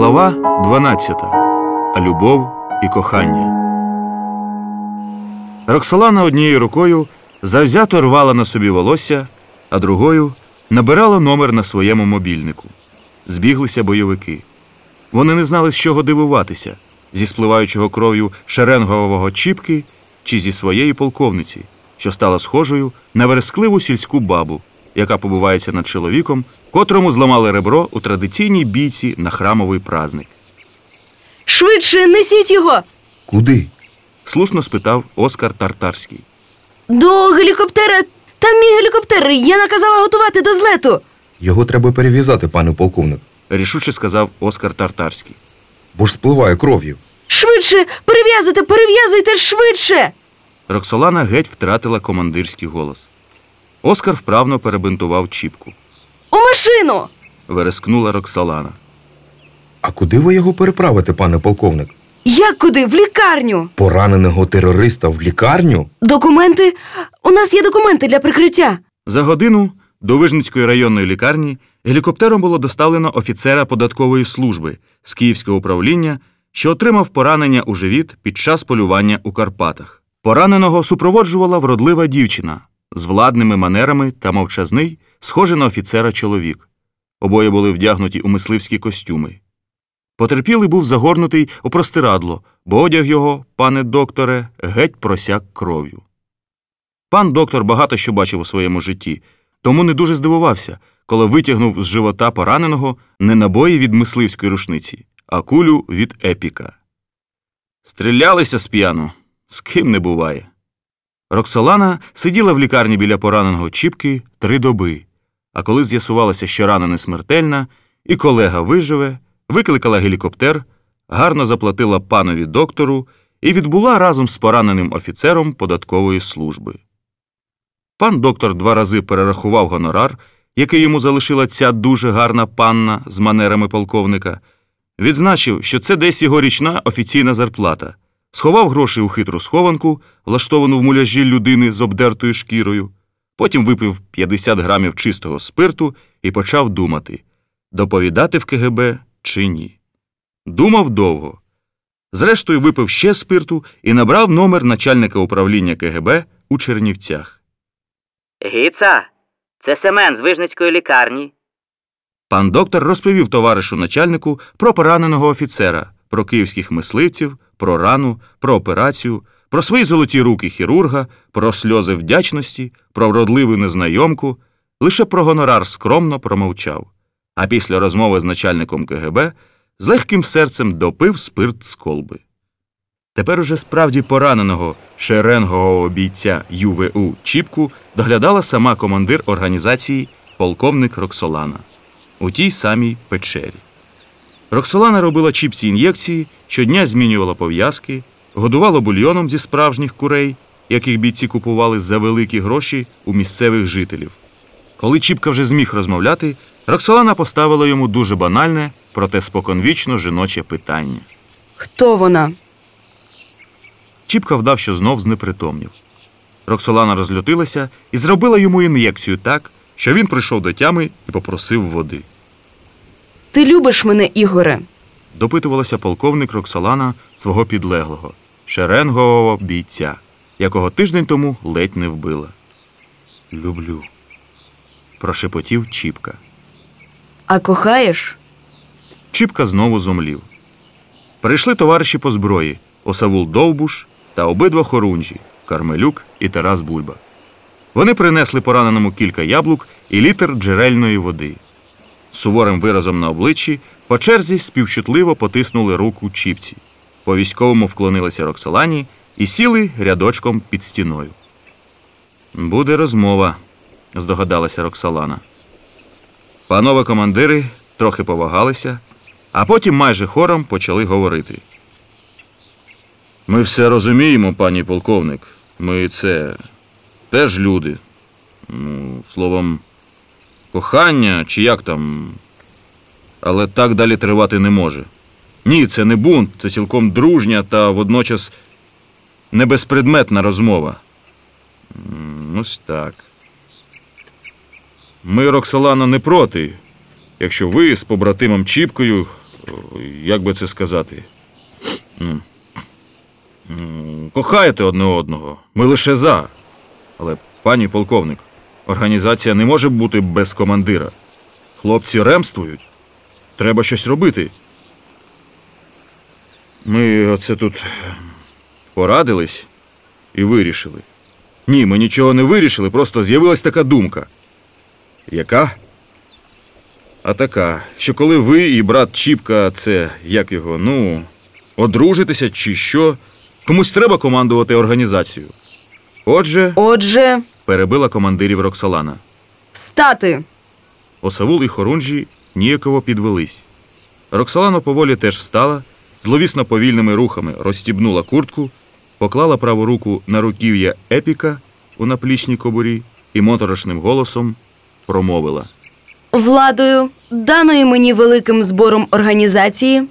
Глава 12. Любов і кохання. Роксолана однією рукою завзято рвала на собі волосся, а другою набирала номер на своєму мобільнику. Збіглися бойовики. Вони не знали, з чого дивуватися зі спливаючого кров'ю шеренгового чіпки чи зі своєї полковниці, що стала схожою на верескливу сільську бабу, яка побувається над чоловіком, котрому зламали ребро у традиційній бійці на храмовий праздник. Швидше несіть його Куди? Слушно спитав Оскар Тартарський. до гелікоптера. Там мій гелікоптер. Я наказала готувати до злету. Його треба перев'язати, пане полковник, Рішуче сказав Оскар Тартарський. бо ж спливає кров'ю. Швидше перев'язуйте, перев'язуйте швидше. Роксолана геть втратила командирський голос. Оскар вправно перебинтував чіпку. У машину. Верескнула Роксолана. А куди ви його переправите, пане полковник? Як куди? В лікарню. Пораненого терориста в лікарню? Документи. У нас є документи для прикриття. За годину до Вижницької районної лікарні гелікоптером було доставлено офіцера податкової служби з Київського управління, що отримав поранення у живіт під час полювання у Карпатах. Пораненого супроводжувала вродлива дівчина з владними манерами та мовчазний, схожий на офіцера чоловік. Обоє були вдягнуті у мисливські костюми. Потерпілий був загорнутий у простирадло, бо одяг його, пане докторе, геть просяк кров'ю. Пан доктор багато що бачив у своєму житті, тому не дуже здивувався, коли витягнув з живота пораненого не набої від мисливської рушниці, а кулю від епіка. Стрілялися з п'яну, з ким не буває. Роксолана сиділа в лікарні біля пораненого Чіпки три доби, а коли з'ясувалося, що рана не смертельна, і колега виживе, викликала гелікоптер, гарно заплатила панові доктору і відбула разом з пораненим офіцером податкової служби. Пан доктор два рази перерахував гонорар, який йому залишила ця дуже гарна панна з манерами полковника, відзначив, що це десь його річна офіційна зарплата, сховав гроші у хитру схованку, влаштовану в муляжі людини з обдертою шкірою, потім випив 50 грамів чистого спирту і почав думати, доповідати в КГБ чи ні. Думав довго. Зрештою, випив ще спирту і набрав номер начальника управління КГБ у Чернівцях. Гіца, це Семен з Вижницької лікарні. Пан доктор розповів товаришу начальнику про пораненого офіцера, про київських мисливців, про рану, про операцію, про свої золоті руки хірурга, про сльози вдячності, про вродливу незнайомку, лише про гонорар скромно промовчав. А після розмови з начальником КГБ з легким серцем допив спирт з колби. Тепер уже справді пораненого шеренгового бійця ЮВУ Чіпку доглядала сама командир організації полковник Роксолана у тій самій печері. Роксолана робила чіпці ін'єкції, щодня змінювала пов'язки, годувала бульйоном зі справжніх курей, яких бійці купували за великі гроші у місцевих жителів. Коли Чіпка вже зміг розмовляти, Роксолана поставила йому дуже банальне, проте споконвічно жіноче питання. Хто вона? Чіпка вдав, що знов знепритомнів. Роксолана розлютилася і зробила йому ін'єкцію так, що він прийшов до тями і попросив води. Ти любиш мене, Ігоре? Допитувалася полковник Роксолана свого підлеглого, шеренгового бійця, якого тиждень тому ледь не вбила. Люблю. прошепотів Чіпка. А кохаєш? Чіпка знову зомлів. Прийшли товариші по зброї Осавул Довбуш та обидва хорунжі Кармелюк і Тарас Бульба. Вони принесли пораненому кілька яблук і літр джерельної води. Суворим виразом на обличчі по черзі співчутливо потиснули руку Чіпці. По військовому вклонилися Роксолані і сіли рядочком під стіною. Буде розмова, здогадалася Роксолана. Панове командири трохи повагалися, а потім майже хором почали говорити. Ми все розуміємо, пані полковник. Ми це теж люди. Ну, словом, кохання чи як там. Але так далі тривати не може. Ні, це не бунт, це цілком дружня та водночас небезпредметна розмова. Ось так. Ми, Роксолано, не проти, якщо ви з побратимом Чіпкою як би це сказати? М, Кохаєте одне одного. Ми лише за. Але, пані полковник, організація не може бути без командира. Хлопці ремствують. Треба щось робити. Ми оце тут порадились і вирішили. Ні, ми нічого не вирішили, просто з'явилась така думка. Яка? А така, що коли ви і брат Чіпка, це як його, ну, одружитеся чи що, комусь треба командувати організацією. Отже, Отже, перебила командирів Роксолана. стати. Осавул і Хорунжі ніяково підвелись. Роксолана поволі теж встала, зловісно повільними рухами розстібнула куртку, поклала праву руку на руків'я епіка у наплічній кобурі і моторошним голосом промовила. Владою, даною мені великим збором організації,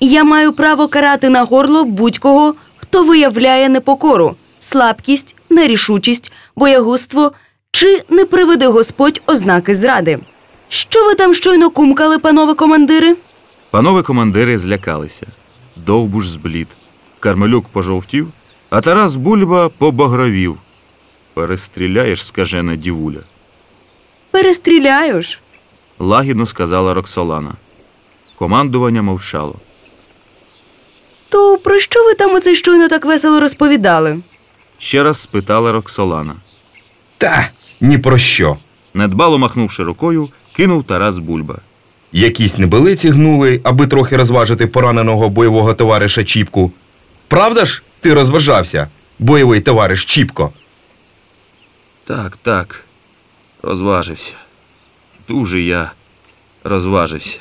я маю право карати на горло будь-кого, хто виявляє непокору, слабкість, нерішучість, боягузтво чи не приведе Господь ознаки зради. Що ви там щойно кумкали, панове командири? Панове командири злякалися. Довбуш зблід. Кармелюк пожовтів, а Тарас Бульба побагровів. Перестріляєш, скажена дівуля, Перестріляю ж. лагідно сказала Роксолана. Командування мовчало. То про що ви там оце щойно так весело розповідали? Ще раз спитала Роксолана. Та ні про що. Недбало махнувши рукою, кинув Тарас Бульба. Якісь небелиці гнули, аби трохи розважити пораненого бойового товариша Чіпку. Правда ж, ти розважався, бойовий товариш Чіпко? Так, так, розважився. Дуже я розважився.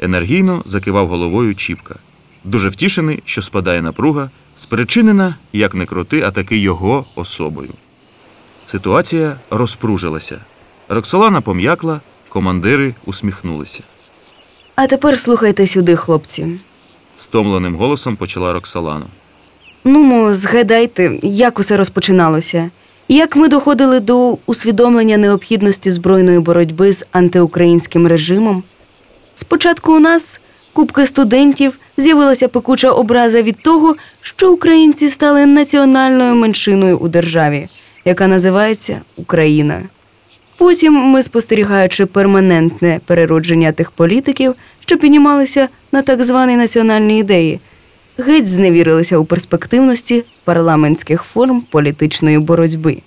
Енергійно закивав головою Чіпка. Дуже втішений, що спадає напруга, спричинена, як не крути, а таки його особою. Ситуація розпружилася. Роксолана пом'якла, командири усміхнулися. А тепер слухайте сюди, хлопці. Стомленим голосом почала Роксолана. Ну, мо, згадайте, як усе розпочиналося. Як ми доходили до усвідомлення необхідності збройної боротьби з антиукраїнським режимом? Спочатку у нас, купки студентів, з'явилася пекуча образа від того, що українці стали національною меншиною у державі, яка називається Україна. Потім ми, спостерігаючи перманентне переродження тих політиків, що піднімалися на так звані національні ідеї, геть зневірилися у перспективності парламентських форм політичної боротьби.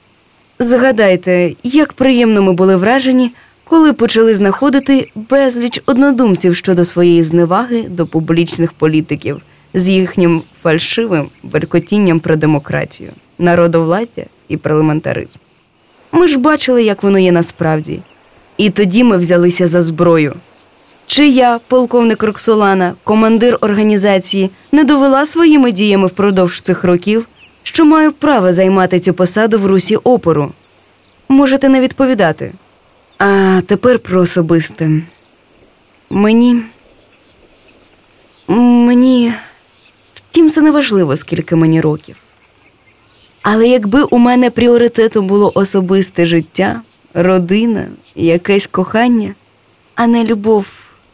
Згадайте, як приємно ми були вражені, коли почали знаходити безліч однодумців щодо своєї зневаги до публічних політиків з їхнім фальшивим беркотінням про демократію, народовладдя і парламентаризм. Ми ж бачили, як воно є насправді. І тоді ми взялися за зброю. Чи я, полковник Роксолана, командир організації, не довела своїми діями впродовж цих років, що маю право займати цю посаду в русі опору? Можете не відповідати. А тепер про особисте. Мені. Мені. Втім, це не важливо, скільки мені років. Але якби у мене пріоритетом було особисте життя, родина, якесь кохання, а не любов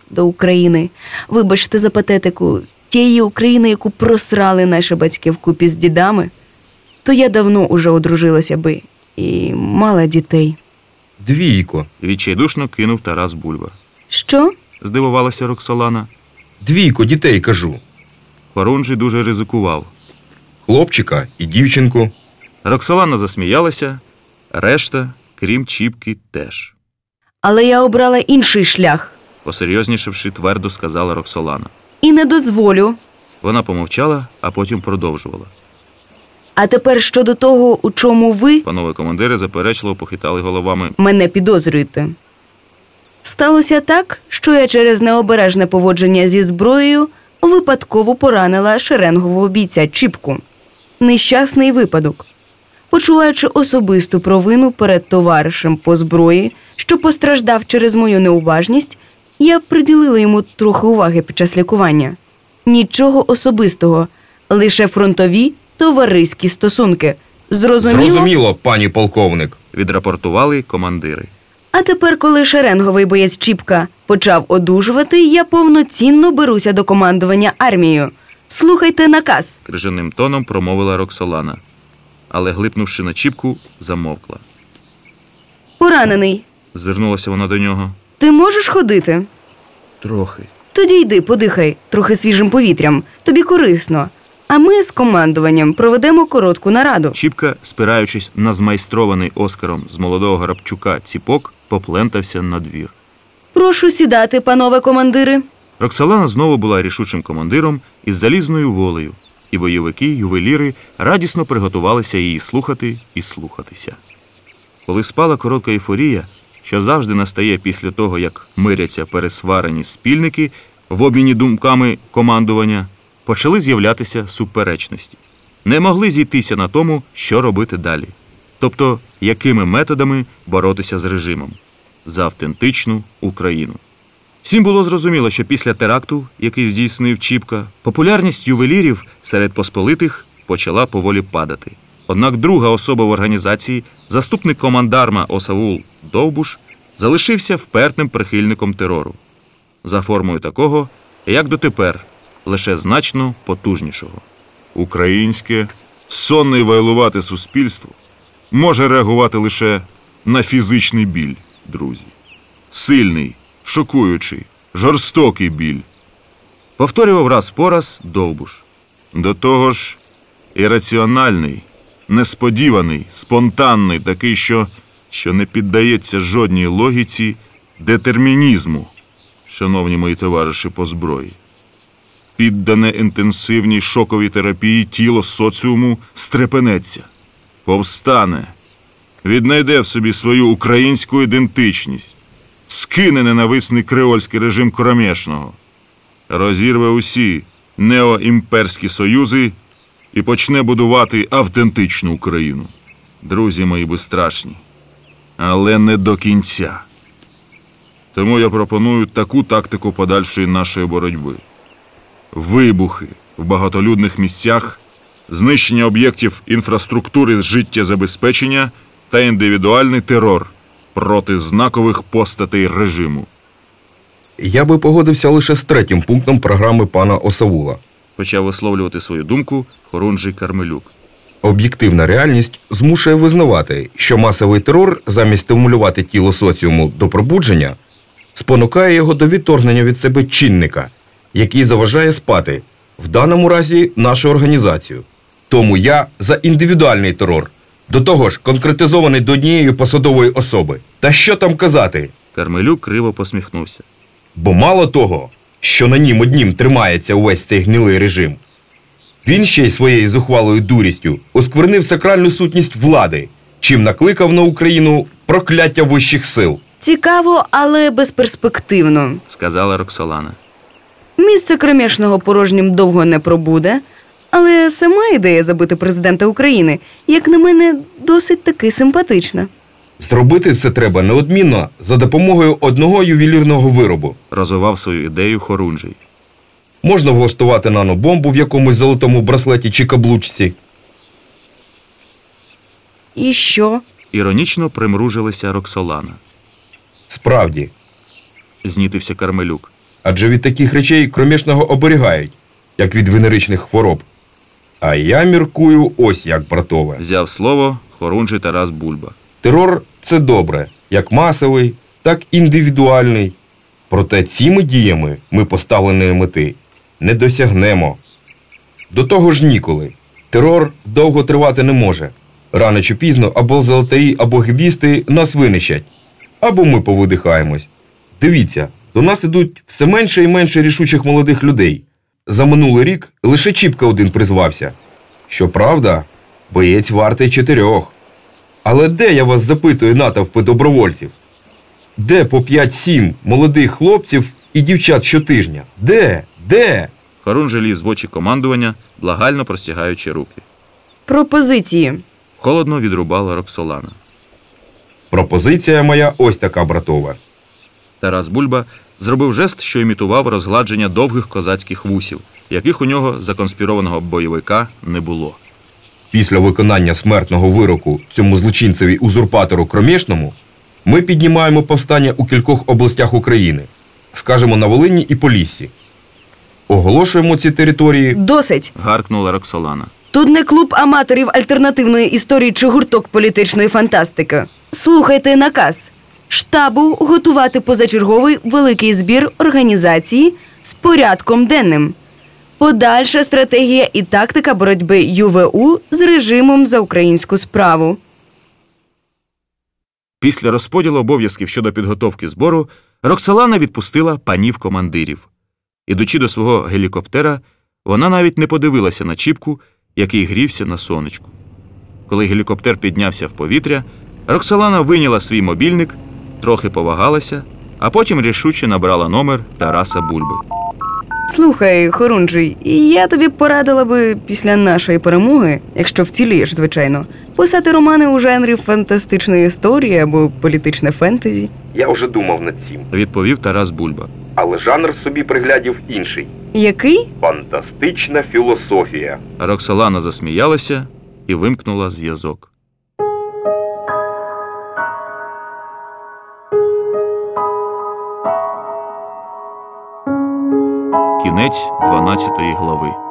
до України, вибачте за патетику, тієї України, яку просрали наші батьки вкупі з дідами, то я давно уже одружилася би і мала дітей. Двійко. Відчайдушно кинув Тарас Бульба. Що? Здивувалася Роксолана. Двійко дітей кажу. Хорунжий дуже ризикував. Хлопчика і дівчинку. Роксолана засміялася, решта, крім Чіпки, теж. Але я обрала інший шлях Посерйознішивши, твердо сказала Роксолана. і не дозволю. Вона помовчала, а потім продовжувала. А тепер щодо того, у чому ви Панове командири заперечливо похитали головами. мене підозрюєте. Сталося так, що я через необережне поводження зі зброєю випадково поранила шеренгового бійця Чіпку. Нещасний випадок. Почуваючи особисту провину перед товаришем по зброї, що постраждав через мою неуважність, я приділила йому трохи уваги під час лікування. Нічого особистого, лише фронтові товариські стосунки. Зрозуміло? Зрозуміло, пані полковник. Відрапортували командири. А тепер, коли шеренговий боєць Чіпка почав одужувати, я повноцінно беруся до командування армією. Слухайте наказ. крижаним тоном промовила Роксолана. Але, глипнувши на чіпку, замовкла. Поранений. Звернулася вона до нього. Ти можеш ходити? Трохи. Тоді йди, подихай трохи свіжим повітрям. Тобі корисно. А ми з командуванням проведемо коротку нараду. Чіпка, спираючись на змайстрований Оскаром з молодого Грабчука ціпок, поплентався на двір. Прошу сідати, панове командири. Роксолана знову була рішучим командиром із залізною волею, і бойовики, ювеліри радісно приготувалися її слухати і слухатися. Коли спала коротка ейфорія, що завжди настає після того, як миряться пересварені спільники в обміні думками командування, почали з'являтися суперечності. Не могли зійтися на тому, що робити далі, тобто якими методами боротися з режимом за автентичну Україну. Всім було зрозуміло, що після теракту, який здійснив Чіпка, популярність ювелірів серед посполитих почала поволі падати. Однак друга особа в організації, заступник командарма Осавул Довбуш, залишився впертим прихильником терору. За формою такого, як дотепер, лише значно потужнішого. Українське сонне вайлувате суспільство може реагувати лише на фізичний біль, друзі сильний, шокуючий, жорстокий біль. Повторював раз по раз довбуш. До того ж, ірраціональний, несподіваний, спонтанний, такий, що, що не піддається жодній логіці детермінізму, шановні мої товариші по зброї. Піддане інтенсивній шоковій терапії тіло соціуму стрепенеться, повстане, віднайде в собі свою українську ідентичність, скине ненависний креольський режим Коромєшного, розірве усі неоімперські союзи і почне будувати автентичну Україну. Друзі мої безстрашні, але не до кінця. Тому я пропоную таку тактику подальшої нашої боротьби: вибухи в багатолюдних місцях, знищення об'єктів інфраструктури з життєзабезпечення та індивідуальний терор проти знакових постатей режиму. Я би погодився лише з третім пунктом програми пана Осавула. Почав висловлювати свою думку Хорунжий Кармелюк. Об'єктивна реальність змушує визнавати, що масовий терор, замість стимулювати тіло соціуму до пробудження, спонукає його до відторгнення від себе чинника, який заважає спати, в даному разі нашу організацію. Тому я за індивідуальний терор, до того ж конкретизований до однієї посадової особи. Та що там казати? Кармелюк криво посміхнувся. Бо мало того, що на нім однім тримається увесь цей гнилий режим, він ще й своєю зухвалою дурістю осквернив сакральну сутність влади, чим накликав на Україну прокляття вищих сил. Цікаво, але безперспективно. сказала Роксолана. Місце кромішного порожнім довго не пробуде, але сама ідея забити президента України, як на мене, досить таки симпатична. Зробити це треба неодмінно за допомогою одного ювелірного виробу. Розвивав свою ідею Хорунжий. Можна влаштувати нанобомбу в якомусь золотому браслеті чи каблучці. І що? Іронічно примружилася Роксолана. Справді, Знітився Кармелюк. Адже від таких речей кромішного оберігають, як від венеричних хвороб. А я міркую ось як, братове. Взяв слово Хорунжий Тарас Бульба. Терор це добре, як масовий, так і індивідуальний. Проте цими діями ми поставленої мети не досягнемо. До того ж ніколи. Терор довго тривати не може. Рано чи пізно або золотарі, або гібісти нас винищать, або ми повидихаємось. Дивіться, до нас ідуть все менше і менше рішучих молодих людей. За минулий рік лише Чіпка один призвався. Щоправда, боєць вартий чотирьох. Але де я вас запитую натовпи добровольців? Де по 5-7 молодих хлопців і дівчат щотижня? Де? Де? Хорунжий ліз в очі командування, благально простягаючи руки. Пропозиції. Холодно відрубала Роксолана. Пропозиція моя ось така, братова. Тарас Бульба зробив жест, що імітував розгладження довгих козацьких вусів, яких у нього законспірованого бойовика не було. Після виконання смертного вироку цьому злочинцеві узурпатору кромішному Ми піднімаємо повстання у кількох областях України, скажімо, на Волині і Поліссі. Оголошуємо ці території Досить. гаркнула Роксолана. Тут не клуб аматорів альтернативної історії чи гурток політичної фантастики. Слухайте наказ штабу готувати позачерговий великий збір організації з порядком денним. Подальша стратегія і тактика боротьби ЮВУ з режимом за українську справу. Після розподілу обов'язків щодо підготовки збору Роксолана відпустила панів командирів. Ідучи до свого гелікоптера, вона навіть не подивилася на чіпку, який грівся на сонечку. Коли гелікоптер піднявся в повітря, Роксолана вийняла свій мобільник, трохи повагалася, а потім рішуче набрала номер Тараса Бульби. Слухай, Хорунжий, я тобі порадила би після нашої перемоги, якщо вцілієш, звичайно, писати романи у жанрі фантастичної історії або політичне фентезі. Я вже думав над цим, Відповів Тарас Бульба. але жанр собі приглядів інший Який? фантастична філософія. Роксолана засміялася і вимкнула зв'язок. Кінець 12 глави.